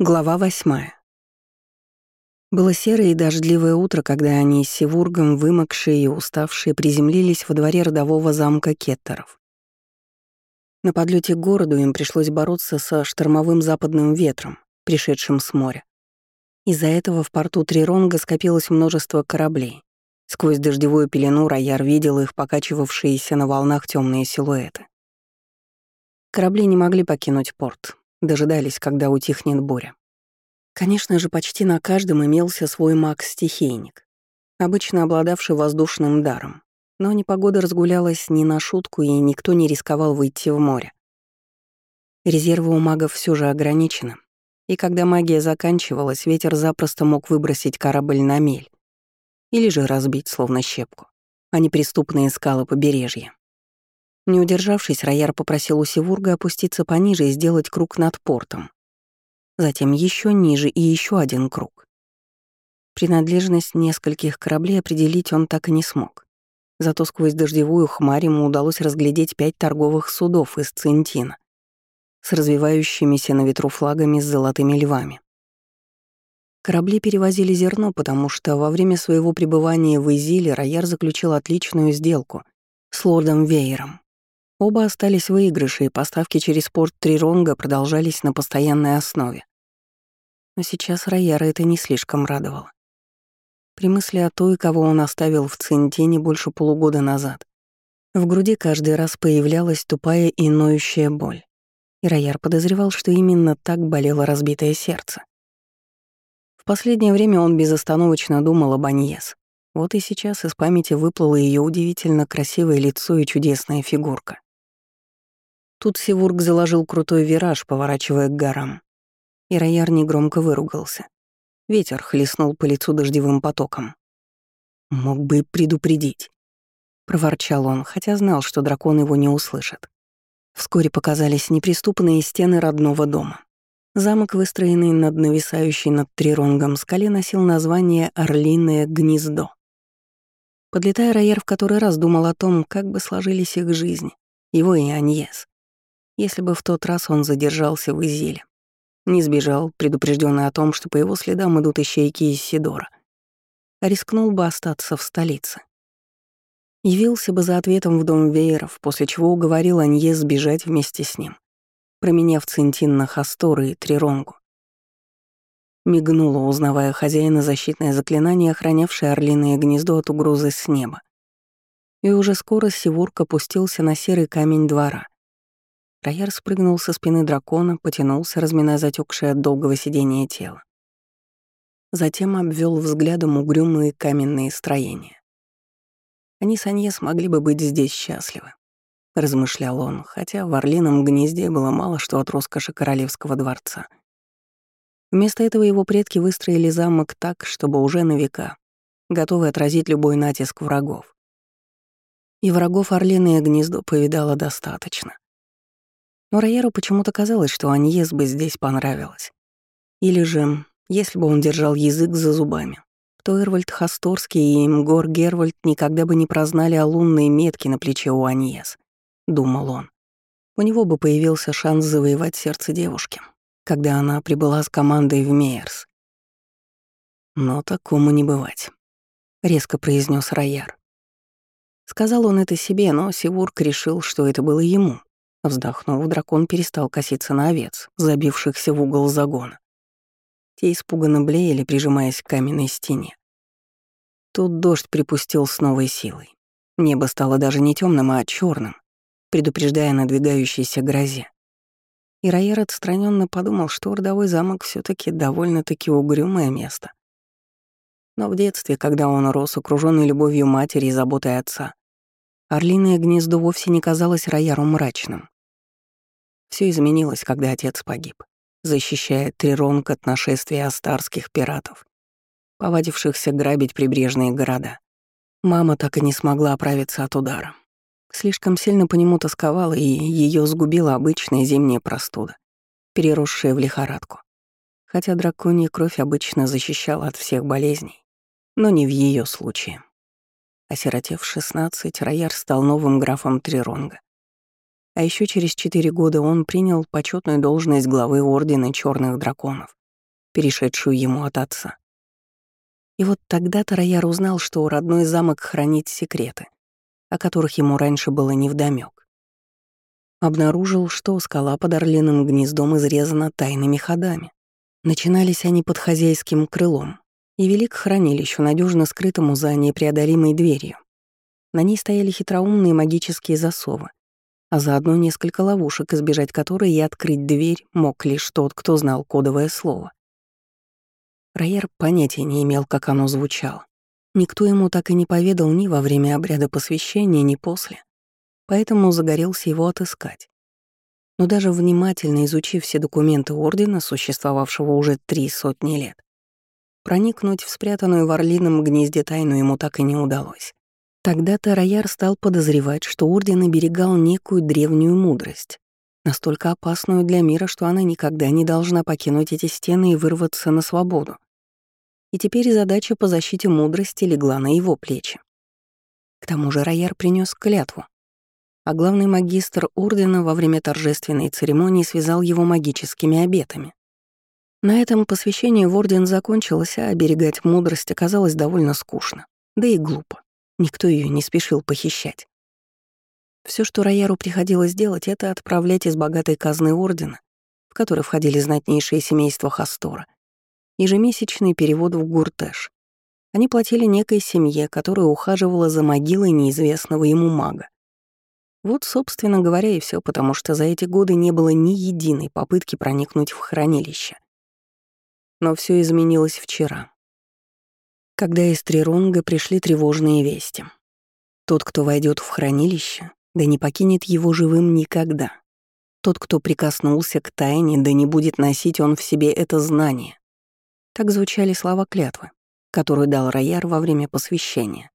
Глава восьмая. Было серое и дождливое утро, когда они с Севургом, вымокшие и уставшие, приземлились во дворе родового замка Кеттеров. На подлете к городу им пришлось бороться со штормовым западным ветром, пришедшим с моря. Из-за этого в порту Триронга скопилось множество кораблей. Сквозь дождевую пелену Рояр видел их покачивавшиеся на волнах темные силуэты. Корабли не могли покинуть порт, дожидались, когда утихнет буря. Конечно же, почти на каждом имелся свой маг-стихийник, обычно обладавший воздушным даром. Но непогода разгулялась не на шутку, и никто не рисковал выйти в море. Резервы у магов все же ограничены, и когда магия заканчивалась, ветер запросто мог выбросить корабль на мель или же разбить, словно щепку, а неприступные скалы побережья. Не удержавшись, Рояр попросил у Севурга опуститься пониже и сделать круг над портом. Затем еще ниже и еще один круг. Принадлежность нескольких кораблей определить он так и не смог. Зато сквозь дождевую хмарь ему удалось разглядеть пять торговых судов из Центина с развивающимися на ветру флагами с золотыми львами. Корабли перевозили зерно, потому что во время своего пребывания в Изиле Рояр заключил отличную сделку с лордом Вейером. Оба остались выигрыши, и поставки через порт Триронга продолжались на постоянной основе. Но сейчас Рояра это не слишком радовало. При мысли о той, кого он оставил в Центине больше полугода назад, в груди каждый раз появлялась тупая и ноющая боль. И Рояр подозревал, что именно так болело разбитое сердце. В последнее время он безостановочно думал об Аньес. Вот и сейчас из памяти выплыло ее удивительно красивое лицо и чудесная фигурка. Тут Сивург заложил крутой вираж, поворачивая к горам. И Рояр негромко выругался. Ветер хлестнул по лицу дождевым потоком. «Мог бы предупредить», — проворчал он, хотя знал, что дракон его не услышит. Вскоре показались неприступные стены родного дома. Замок, выстроенный над нависающей над Триронгом скале, носил название «Орлиное гнездо». Подлетая, Рояр в который раз думал о том, как бы сложились их жизни, его и Аньес если бы в тот раз он задержался в Изиле. Не сбежал, предупрежденный о том, что по его следам идут ищейки из Сидора. А рискнул бы остаться в столице. Явился бы за ответом в дом вееров, после чего уговорил Анье сбежать вместе с ним, променяв Центин на Хасторы и Триронгу. Мигнула, узнавая хозяина защитное заклинание, охранявшее орлиное гнездо от угрозы с неба. И уже скоро Сивурк опустился на серый камень двора — Рояр спрыгнул со спины дракона, потянулся, разминая затекшее от долгого сидения тело. Затем обвел взглядом угрюмые каменные строения. Они с Анье смогли бы быть здесь счастливы, размышлял он, хотя в орлином гнезде было мало что от роскоши королевского дворца. Вместо этого его предки выстроили замок так, чтобы уже на века, готовы отразить любой натиск врагов. И врагов орлиное гнездо повидало достаточно. Но Райеру почему-то казалось, что Аньес бы здесь понравилось. Или же, если бы он держал язык за зубами, то Эрвальд Хасторский и Имгор Гервальд никогда бы не прознали о лунной метке на плече у Аньес, думал он. У него бы появился шанс завоевать сердце девушки, когда она прибыла с командой в Мейерс. «Но такому не бывать», — резко произнес Рояр. Сказал он это себе, но Сивург решил, что это было ему, Вздохнув, дракон перестал коситься на овец, забившихся в угол загона. Те испуганно блеяли, прижимаясь к каменной стене. Тут дождь припустил с новой силой. Небо стало даже не темным, а черным, предупреждая надвигающейся грозе. И Райер отстраненно подумал, что родовой замок все таки довольно-таки угрюмое место. Но в детстве, когда он рос, окруженный любовью матери и заботой отца, Орлиное гнездо вовсе не казалось Рояру мрачным. Все изменилось, когда отец погиб, защищая Триронг от нашествия астарских пиратов, повадившихся грабить прибрежные города. Мама так и не смогла оправиться от удара. Слишком сильно по нему тосковала, и ее сгубила обычная зимняя простуда, переросшая в лихорадку. Хотя драконья кровь обычно защищала от всех болезней, но не в ее случае. Осиротев 16, Рояр стал новым графом Триронга. А еще через четыре года он принял почетную должность главы Ордена Черных Драконов. перешедшую ему от отца. И вот тогда-то Рояр узнал, что родной замок хранит секреты, о которых ему раньше было невдомёк. Обнаружил, что скала под орлиным гнездом изрезана тайными ходами. Начинались они под хозяйским крылом и вели к хранилищу, надежно скрытому за непреодолимой дверью. На ней стояли хитроумные магические засовы, а заодно несколько ловушек, избежать которой и открыть дверь мог лишь тот, кто знал кодовое слово. Райер понятия не имел, как оно звучало. Никто ему так и не поведал ни во время обряда посвящения, ни после. Поэтому загорелся его отыскать. Но даже внимательно изучив все документы Ордена, существовавшего уже три сотни лет, проникнуть в спрятанную в орлином гнезде тайну ему так и не удалось. Тогда-то Рояр стал подозревать, что Орден оберегал некую древнюю мудрость, настолько опасную для мира, что она никогда не должна покинуть эти стены и вырваться на свободу. И теперь задача по защите мудрости легла на его плечи. К тому же Рояр принес клятву, а главный магистр Ордена во время торжественной церемонии связал его магическими обетами. На этом посвящение в Орден закончилось, а оберегать мудрость оказалось довольно скучно, да и глупо. Никто ее не спешил похищать. Все, что Рояру приходилось делать, это отправлять из богатой казны Ордена, в который входили знатнейшие семейства Хастора, ежемесячный перевод в Гуртеш. Они платили некой семье, которая ухаживала за могилой неизвестного ему мага. Вот, собственно говоря, и все, потому что за эти годы не было ни единой попытки проникнуть в хранилище. Но все изменилось вчера когда из Трирунга пришли тревожные вести. Тот, кто войдет в хранилище, да не покинет его живым никогда. Тот, кто прикоснулся к тайне, да не будет носить он в себе это знание. Так звучали слова клятвы, которую дал Рояр во время посвящения.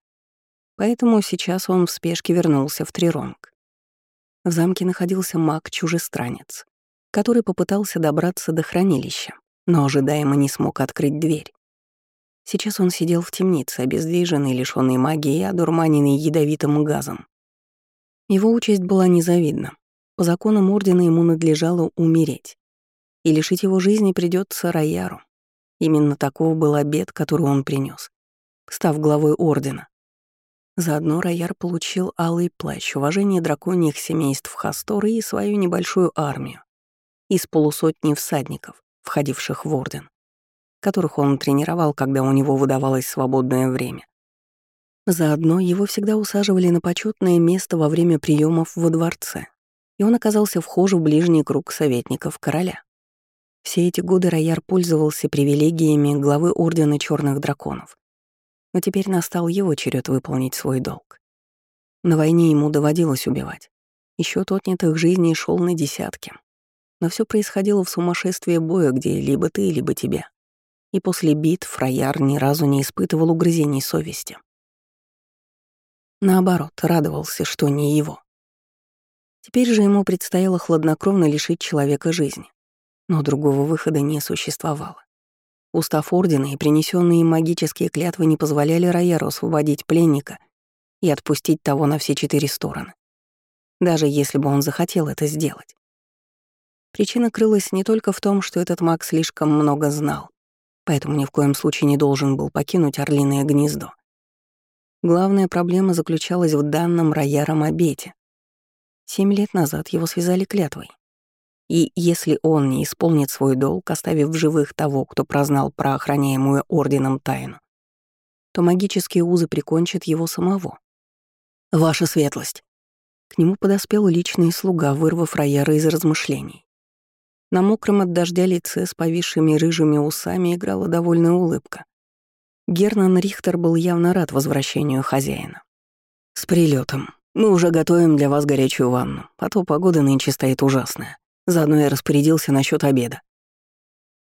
Поэтому сейчас он в спешке вернулся в Трирунг. В замке находился маг-чужестранец, который попытался добраться до хранилища, но ожидаемо не смог открыть дверь. Сейчас он сидел в темнице, обездвиженный, лишённый магии и одурманенный ядовитым газом. Его участь была незавидна. По законам Ордена ему надлежало умереть. И лишить его жизни придется Рояру. Именно такого был обед, который он принес, став главой Ордена. Заодно Рояр получил алый плащ, уважение драконьих семейств Хасторы и свою небольшую армию из полусотни всадников, входивших в Орден которых он тренировал, когда у него выдавалось свободное время. Заодно его всегда усаживали на почетное место во время приемов во дворце, и он оказался вхож в ближний круг советников короля. Все эти годы Рояр пользовался привилегиями главы Ордена Черных Драконов. Но теперь настал его черед выполнить свой долг. На войне ему доводилось убивать. Еще отнятых жизней шел на десятки. Но все происходило в сумасшествии боя, где либо ты, либо тебя и после битв Рояр ни разу не испытывал угрызений совести. Наоборот, радовался, что не его. Теперь же ему предстояло хладнокровно лишить человека жизни. Но другого выхода не существовало. Устав Ордена и принесенные магические клятвы не позволяли Рояру освободить пленника и отпустить того на все четыре стороны. Даже если бы он захотел это сделать. Причина крылась не только в том, что этот маг слишком много знал, поэтому ни в коем случае не должен был покинуть орлиное гнездо. Главная проблема заключалась в данном Рояром обете. Семь лет назад его связали клятвой. И если он не исполнит свой долг, оставив в живых того, кто прознал про охраняемую орденом тайну, то магические узы прикончат его самого. «Ваша светлость!» К нему подоспел личный слуга, вырвав Рояра из размышлений. На мокром от дождя лице с повисшими рыжими усами играла довольная улыбка. Гернан Рихтер был явно рад возвращению хозяина. «С прилетом. Мы уже готовим для вас горячую ванну, а то погода нынче стоит ужасная. Заодно я распорядился насчет обеда».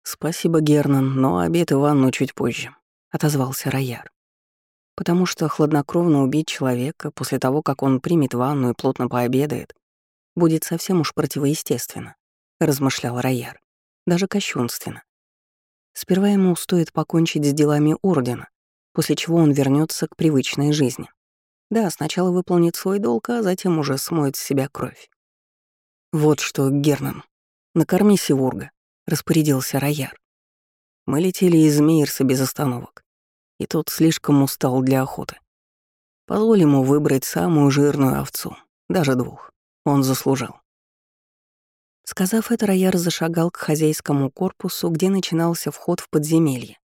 «Спасибо, Гернан, но обед и ванну чуть позже», — отозвался Рояр. «Потому что хладнокровно убить человека после того, как он примет ванну и плотно пообедает, будет совсем уж противоестественно. — размышлял Рояр. Даже кощунственно. Сперва ему стоит покончить с делами Ордена, после чего он вернется к привычной жизни. Да, сначала выполнит свой долг, а затем уже смоет с себя кровь. «Вот что, Гернан, накорми Сивурга», — распорядился Рояр. Мы летели из Мейерса без остановок, и тот слишком устал для охоты. Позволь ему выбрать самую жирную овцу, даже двух. Он заслужил. Сказав это, Рояр зашагал к хозяйскому корпусу, где начинался вход в подземелье.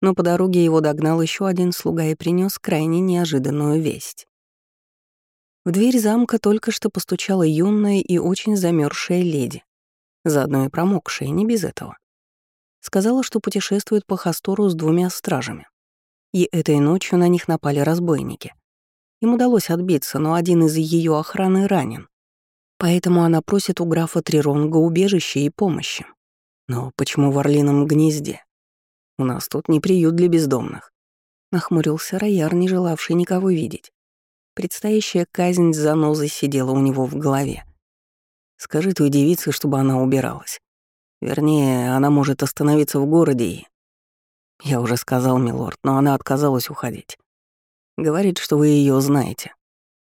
Но по дороге его догнал еще один слуга и принес крайне неожиданную весть. В дверь замка только что постучала юная и очень замерзшая леди, заодно и промокшая, не без этого. Сказала, что путешествует по Хастору с двумя стражами. И этой ночью на них напали разбойники. Им удалось отбиться, но один из ее охраны ранен. Поэтому она просит у графа Триронга убежища и помощи. Но почему в Орлином гнезде? У нас тут не приют для бездомных. Нахмурился Рояр, не желавший никого видеть. Предстоящая казнь с занозой сидела у него в голове. Скажи той девице, чтобы она убиралась. Вернее, она может остановиться в городе и... Я уже сказал, милорд, но она отказалась уходить. Говорит, что вы ее знаете.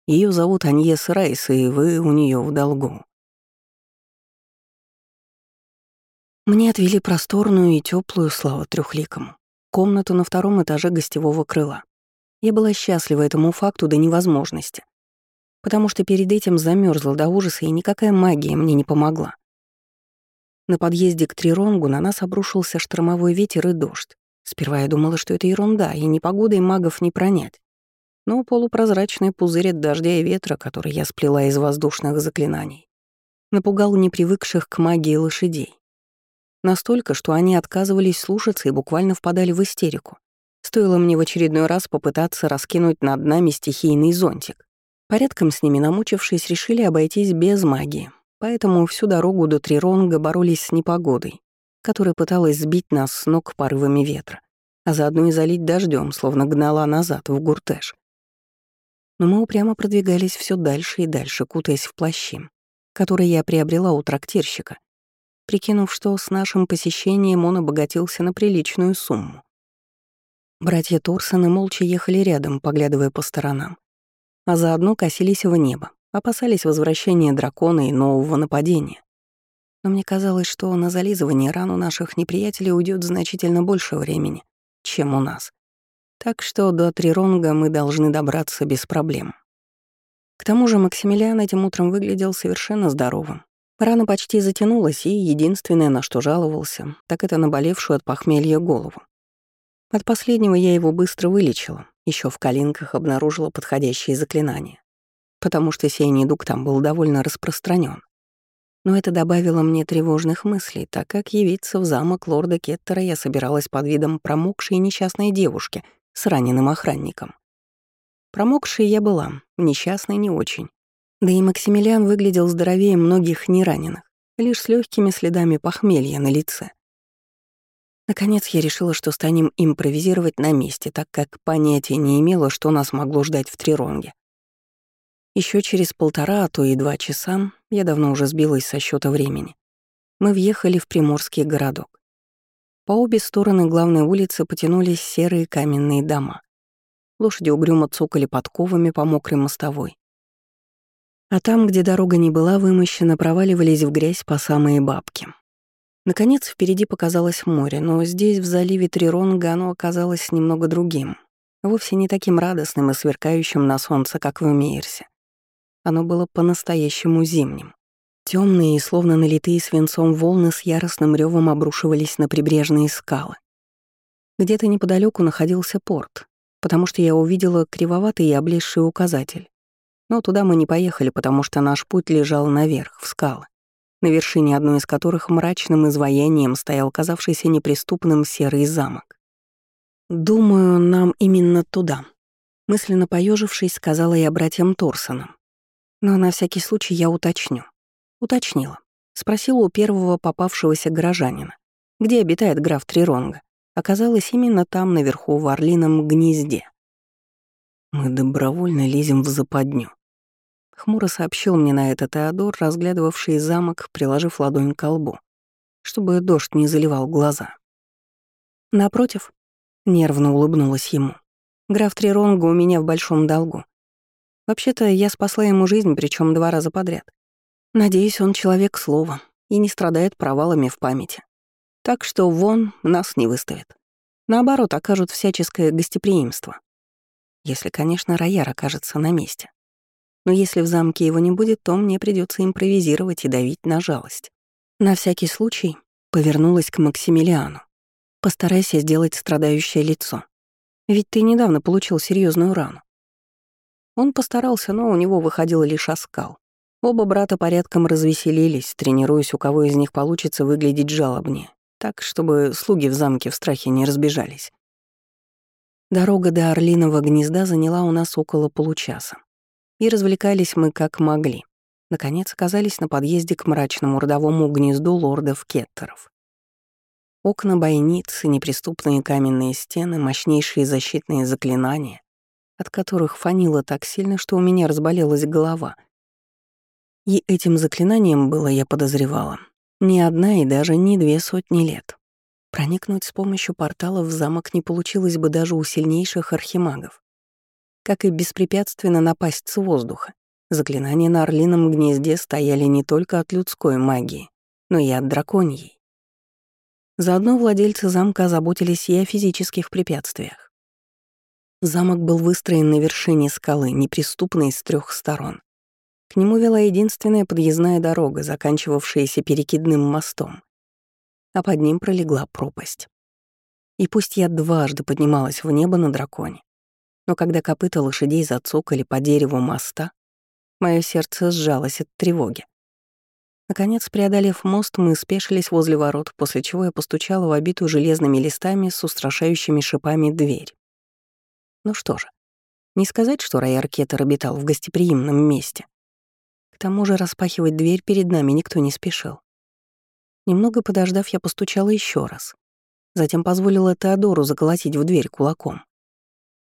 Ее зовут Аньес Райс, и вы у нее в долгу. Мне отвели просторную и теплую, слава трехликому, комнату на втором этаже гостевого крыла. Я была счастлива этому факту до невозможности, потому что перед этим замерзла до ужаса, и никакая магия мне не помогла. На подъезде к Триронгу на нас обрушился штормовой ветер и дождь. Сперва я думала, что это ерунда, и непогодой магов не пронять но полупрозрачный пузырь от дождя и ветра, который я сплела из воздушных заклинаний, напугал непривыкших к магии лошадей. Настолько, что они отказывались слушаться и буквально впадали в истерику. Стоило мне в очередной раз попытаться раскинуть над нами стихийный зонтик. Порядком с ними намучившись, решили обойтись без магии, поэтому всю дорогу до Триронга боролись с непогодой, которая пыталась сбить нас с ног порывами ветра, а заодно и залить дождем, словно гнала назад в Гуртеш но мы упрямо продвигались все дальше и дальше, кутаясь в плащи, которые я приобрела у трактирщика, прикинув, что с нашим посещением он обогатился на приличную сумму. Братья Торсоны молча ехали рядом, поглядывая по сторонам, а заодно косились в небо, опасались возвращения дракона и нового нападения. Но мне казалось, что на зализывание ран у наших неприятелей уйдет значительно больше времени, чем у нас. Так что до Триронга мы должны добраться без проблем. К тому же Максимилиан этим утром выглядел совершенно здоровым. Рана почти затянулась, и единственное, на что жаловался, так это наболевшую от похмелья голову. От последнего я его быстро вылечила, еще в калинках обнаружила подходящие заклинания, потому что сей недуг там был довольно распространен. Но это добавило мне тревожных мыслей, так как явиться в замок лорда Кеттера я собиралась под видом промокшей несчастной девушки — с раненым охранником. Промокшей я была, несчастной не очень. Да и Максимилиан выглядел здоровее многих нераненых, лишь с легкими следами похмелья на лице. Наконец я решила, что станем импровизировать на месте, так как понятия не имела, что нас могло ждать в Триронге. Еще через полтора, а то и два часа, я давно уже сбилась со счета времени, мы въехали в приморский городок. По обе стороны главной улицы потянулись серые каменные дома. Лошади угрюмо цокали подковами по мокрой мостовой. А там, где дорога не была вымощена, проваливались в грязь по самые бабки. Наконец, впереди показалось море, но здесь, в заливе Триронга, оно оказалось немного другим. Вовсе не таким радостным и сверкающим на солнце, как в Мейерсе. Оно было по-настоящему зимним. Темные и словно налитые свинцом волны с яростным ревом обрушивались на прибрежные скалы. Где-то неподалеку находился порт, потому что я увидела кривоватый и облезший указатель. Но туда мы не поехали, потому что наш путь лежал наверх, в скалы, на вершине одной из которых мрачным изваянием стоял казавшийся неприступным серый замок. «Думаю, нам именно туда», — мысленно поежившись, сказала я братьям Торсонам. «Но на всякий случай я уточню. Уточнила. Спросила у первого попавшегося горожанина, где обитает граф Триронга. Оказалось, именно там, наверху, в орлином гнезде. «Мы добровольно лезем в западню», — хмуро сообщил мне на это Теодор, разглядывавший замок, приложив ладонь к лбу, чтобы дождь не заливал глаза. Напротив, нервно улыбнулась ему. Граф Триронга у меня в большом долгу. Вообще-то я спасла ему жизнь, причем два раза подряд. Надеюсь, он человек слова и не страдает провалами в памяти. Так что вон нас не выставят. Наоборот, окажут всяческое гостеприимство. Если, конечно, Рояр окажется на месте. Но если в замке его не будет, то мне придется импровизировать и давить на жалость. На всякий случай повернулась к Максимилиану. Постарайся сделать страдающее лицо. Ведь ты недавно получил серьезную рану. Он постарался, но у него выходил лишь оскал. Оба брата порядком развеселились, тренируясь, у кого из них получится выглядеть жалобнее, так, чтобы слуги в замке в страхе не разбежались. Дорога до Орлиного гнезда заняла у нас около получаса. И развлекались мы как могли. Наконец оказались на подъезде к мрачному родовому гнезду лордов Кеттеров. Окна бойницы, неприступные каменные стены, мощнейшие защитные заклинания, от которых фанило так сильно, что у меня разболелась голова. И этим заклинанием было, я подозревала, ни одна и даже не две сотни лет. Проникнуть с помощью портала в замок не получилось бы даже у сильнейших архимагов. Как и беспрепятственно напасть с воздуха. Заклинания на орлином гнезде стояли не только от людской магии, но и от драконьей. Заодно владельцы замка заботились и о физических препятствиях. Замок был выстроен на вершине скалы, неприступной с трех сторон. К нему вела единственная подъездная дорога, заканчивавшаяся перекидным мостом а под ним пролегла пропасть. И пусть я дважды поднималась в небо на драконе, но когда копыта лошадей зацокали по дереву моста, мое сердце сжалось от тревоги. Наконец, преодолев мост, мы спешились возле ворот, после чего я постучала в обитую железными листами с устрашающими шипами дверь. Ну что же, не сказать, что Райар Кетер обитал в гостеприимном месте. К тому же распахивать дверь перед нами никто не спешил. Немного подождав, я постучала еще раз. Затем позволила Теодору заколотить в дверь кулаком.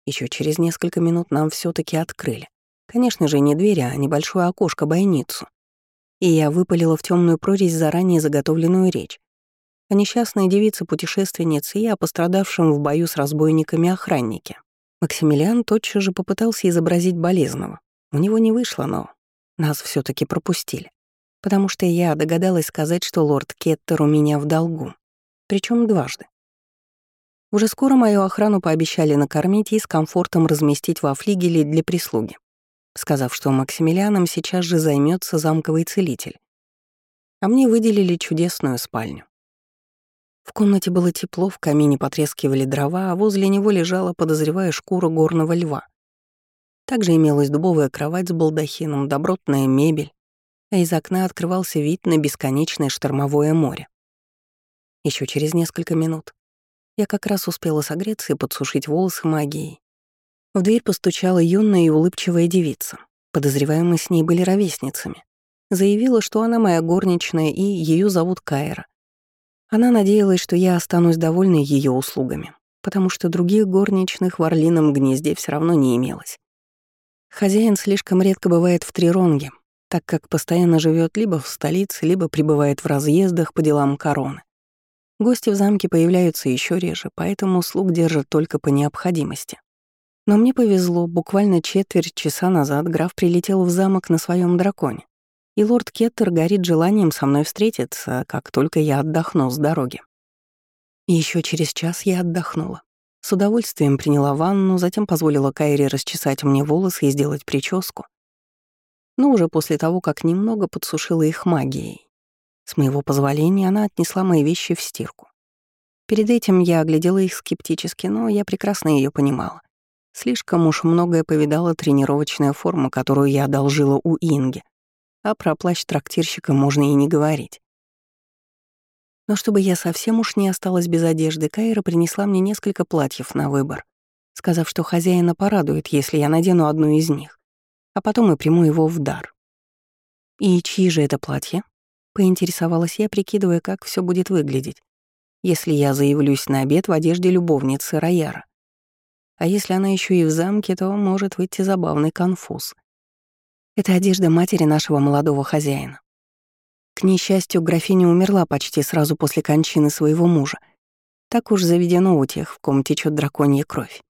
Еще через несколько минут нам все таки открыли. Конечно же, не дверь, а небольшое окошко-бойницу. И я выпалила в темную прорезь заранее заготовленную речь. О несчастной девице-путешественнице и о пострадавшем в бою с разбойниками охраннике. Максимилиан тотчас же попытался изобразить болезного. У него не вышло, но нас все таки пропустили потому что я догадалась сказать, что лорд Кеттер у меня в долгу, причем дважды. Уже скоро мою охрану пообещали накормить и с комфортом разместить во флигеле для прислуги, сказав, что Максимилианом сейчас же займется замковый целитель. А мне выделили чудесную спальню. В комнате было тепло, в камине потрескивали дрова, а возле него лежала, подозревая, шкура горного льва. Также имелась дубовая кровать с балдахином, добротная мебель, а из окна открывался вид на бесконечное штормовое море. Еще через несколько минут я как раз успела согреться и подсушить волосы магией. В дверь постучала юная и улыбчивая девица. Подозреваемые с ней были ровесницами. Заявила, что она моя горничная и ее зовут Кайра. Она надеялась, что я останусь довольной ее услугами, потому что других горничных в Орлином гнезде все равно не имелось. Хозяин слишком редко бывает в Триронге, так как постоянно живет либо в столице, либо пребывает в разъездах по делам короны. Гости в замке появляются еще реже, поэтому слуг держат только по необходимости. Но мне повезло, буквально четверть часа назад граф прилетел в замок на своем драконе, и лорд Кеттер горит желанием со мной встретиться, как только я отдохну с дороги. еще через час я отдохнула. С удовольствием приняла ванну, затем позволила Кайре расчесать мне волосы и сделать прическу, но уже после того, как немного подсушила их магией. С моего позволения она отнесла мои вещи в стирку. Перед этим я оглядела их скептически, но я прекрасно ее понимала. Слишком уж многое повидала тренировочная форма, которую я одолжила у Инги, а про плащ трактирщика можно и не говорить. Но чтобы я совсем уж не осталась без одежды, Кайра принесла мне несколько платьев на выбор, сказав, что хозяина порадует, если я надену одну из них а потом и приму его в дар. «И чьи же это платья?» — поинтересовалась я, прикидывая, как все будет выглядеть, если я заявлюсь на обед в одежде любовницы Рояра. А если она еще и в замке, то может выйти забавный конфуз. Это одежда матери нашего молодого хозяина. К несчастью, графиня умерла почти сразу после кончины своего мужа. Так уж заведено у тех, в ком течет драконья кровь.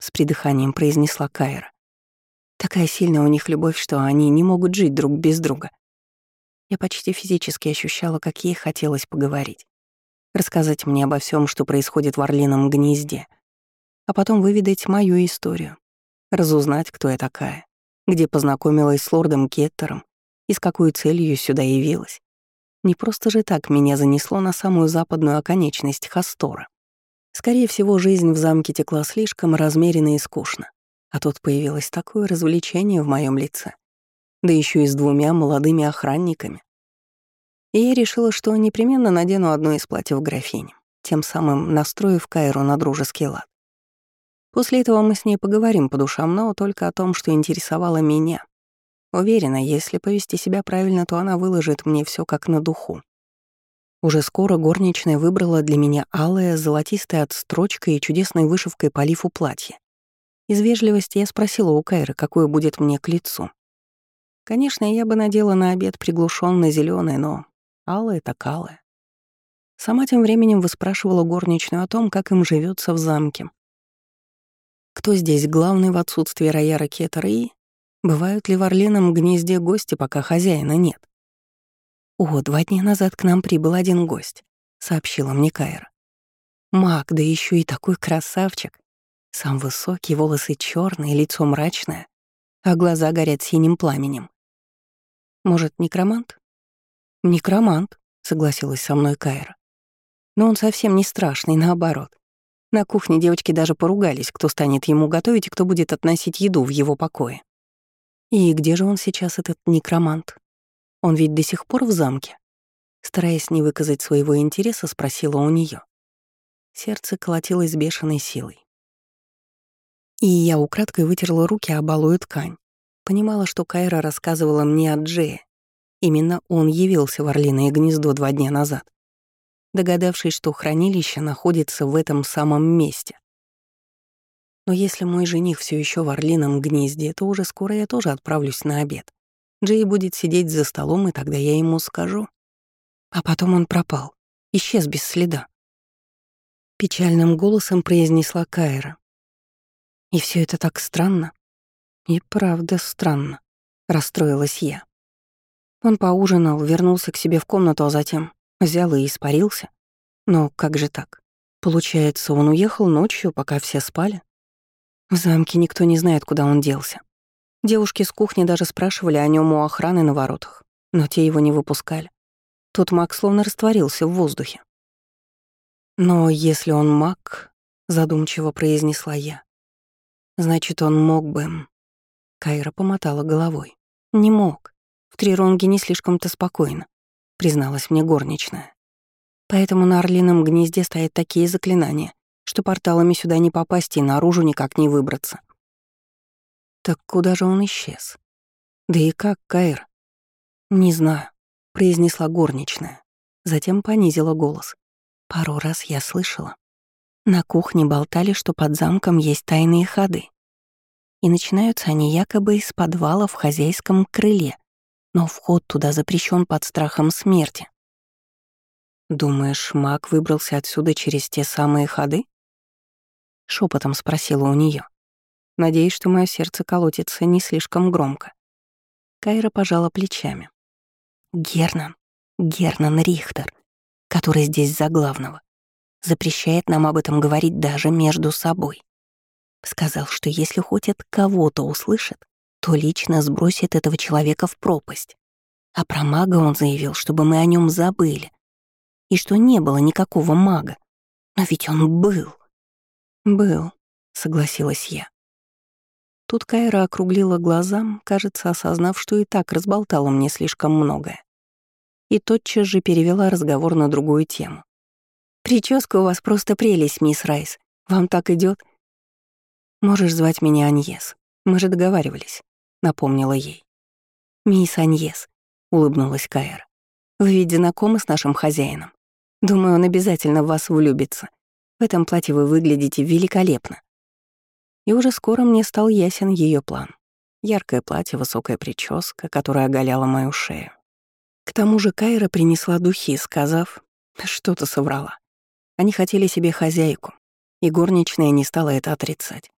С придыханием произнесла Кайра. Такая сильная у них любовь, что они не могут жить друг без друга. Я почти физически ощущала, как ей хотелось поговорить. рассказать мне обо всем, что происходит в Орлином гнезде, а потом выведать мою историю, разузнать, кто я такая, где познакомилась с лордом Кеттером и с какой целью сюда явилась. Не просто же так меня занесло на самую западную оконечность Хастора. Скорее всего, жизнь в замке текла слишком размеренно и скучно, а тут появилось такое развлечение в моем лице, да еще и с двумя молодыми охранниками. И я решила, что непременно надену одно из платьев графини, тем самым настроив Кайру на дружеский лад. После этого мы с ней поговорим по душам, но только о том, что интересовало меня. Уверена, если повести себя правильно, то она выложит мне все как на духу. Уже скоро горничная выбрала для меня алое, золотистое отстрочкой и чудесной вышивкой по лифу платье. Из вежливости я спросила у Кайры, какое будет мне к лицу. Конечно, я бы надела на обед приглушенно зеленое, но алое так алое. Сама тем временем выспрашивала горничную о том, как им живется в замке, кто здесь главный в отсутствии рояра Кетера и... Бывают ли в Орлином гнезде гости, пока хозяина нет? «О, два дня назад к нам прибыл один гость», — сообщила мне Кайра. Маг, да еще и такой красавчик. Сам высокий, волосы черные, лицо мрачное, а глаза горят синим пламенем. Может, некромант? Некромант, согласилась со мной Кайра. Но он совсем не страшный, наоборот. На кухне девочки даже поругались, кто станет ему готовить и кто будет относить еду в его покое. И где же он сейчас, этот некромант? Он ведь до сих пор в замке? Стараясь не выказать своего интереса, спросила у нее. Сердце колотилось бешеной силой. И я украдкой вытерла руки о балую ткань. Понимала, что Кайра рассказывала мне о Джее. Именно он явился в Орлиное гнездо два дня назад догадавшись, что хранилище находится в этом самом месте. Но если мой жених все еще в орлином гнезде, то уже скоро я тоже отправлюсь на обед. Джей будет сидеть за столом, и тогда я ему скажу. А потом он пропал, исчез без следа. Печальным голосом произнесла Кайра. И все это так странно. И правда странно, расстроилась я. Он поужинал, вернулся к себе в комнату, а затем Взял и испарился. Но как же так? Получается, он уехал ночью, пока все спали? В замке никто не знает, куда он делся. Девушки с кухни даже спрашивали о нем у охраны на воротах, но те его не выпускали. Тот маг словно растворился в воздухе. «Но если он маг», — задумчиво произнесла я, «значит, он мог бы...» Кайра помотала головой. «Не мог. В Триронге не слишком-то спокойно призналась мне горничная. Поэтому на орлином гнезде стоят такие заклинания, что порталами сюда не попасть и наружу никак не выбраться. Так куда же он исчез? Да и как, Кайр? Не знаю, произнесла горничная. Затем понизила голос. Пару раз я слышала. На кухне болтали, что под замком есть тайные ходы. И начинаются они якобы из подвала в хозяйском крыле, но вход туда запрещен под страхом смерти. «Думаешь, маг выбрался отсюда через те самые ходы?» Шепотом спросила у нее. Надеюсь, что мое сердце колотится не слишком громко. Кайра пожала плечами. Гернан, Гернан Рихтер, который здесь за главного, запрещает нам об этом говорить даже между собой. Сказал, что если хоть от кого-то услышит, то лично сбросит этого человека в пропасть. А про мага он заявил, чтобы мы о нем забыли. И что не было никакого мага. Но ведь он был. Был, согласилась я. Тут Кайра округлила глаза, кажется, осознав, что и так разболтала мне слишком многое. И тотчас же перевела разговор на другую тему. «Прическа у вас просто прелесть, мисс Райс. Вам так идет. Можешь звать меня Аньес. Мы же договаривались напомнила ей. «Мисс Аньес», — улыбнулась Каэр, — «вы ведь знакомы с нашим хозяином. Думаю, он обязательно в вас влюбится. В этом платье вы выглядите великолепно». И уже скоро мне стал ясен ее план. Яркое платье, высокая прическа, которая оголяла мою шею. К тому же Кайра принесла духи, сказав, что-то соврала. Они хотели себе хозяйку, и горничная не стала это отрицать.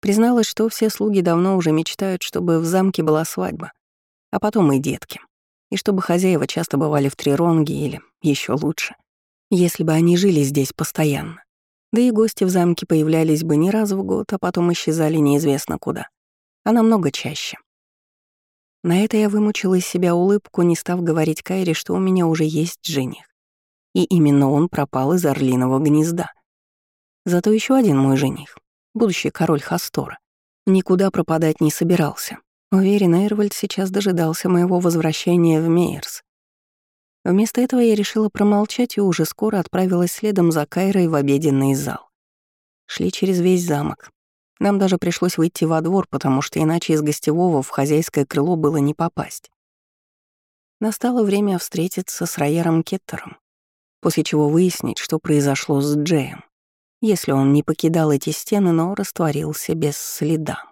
Призналась, что все слуги давно уже мечтают, чтобы в замке была свадьба, а потом и детки. И чтобы хозяева часто бывали в Триронге или, еще лучше, если бы они жили здесь постоянно. Да и гости в замке появлялись бы не раз в год, а потом исчезали неизвестно куда, а намного чаще. На это я вымучила из себя улыбку, не став говорить Кайре, что у меня уже есть жених. И именно он пропал из орлиного гнезда. Зато еще один мой жених, будущий король Хастора, никуда пропадать не собирался. Уверен, Эрвальд сейчас дожидался моего возвращения в Мейерс. Вместо этого я решила промолчать и уже скоро отправилась следом за Кайрой в обеденный зал. Шли через весь замок, нам даже пришлось выйти во двор, потому что иначе из гостевого в хозяйское крыло было не попасть. Настало время встретиться с Райером Кеттером, после чего выяснить, что произошло с Джеем, если он не покидал эти стены, но растворился без следа.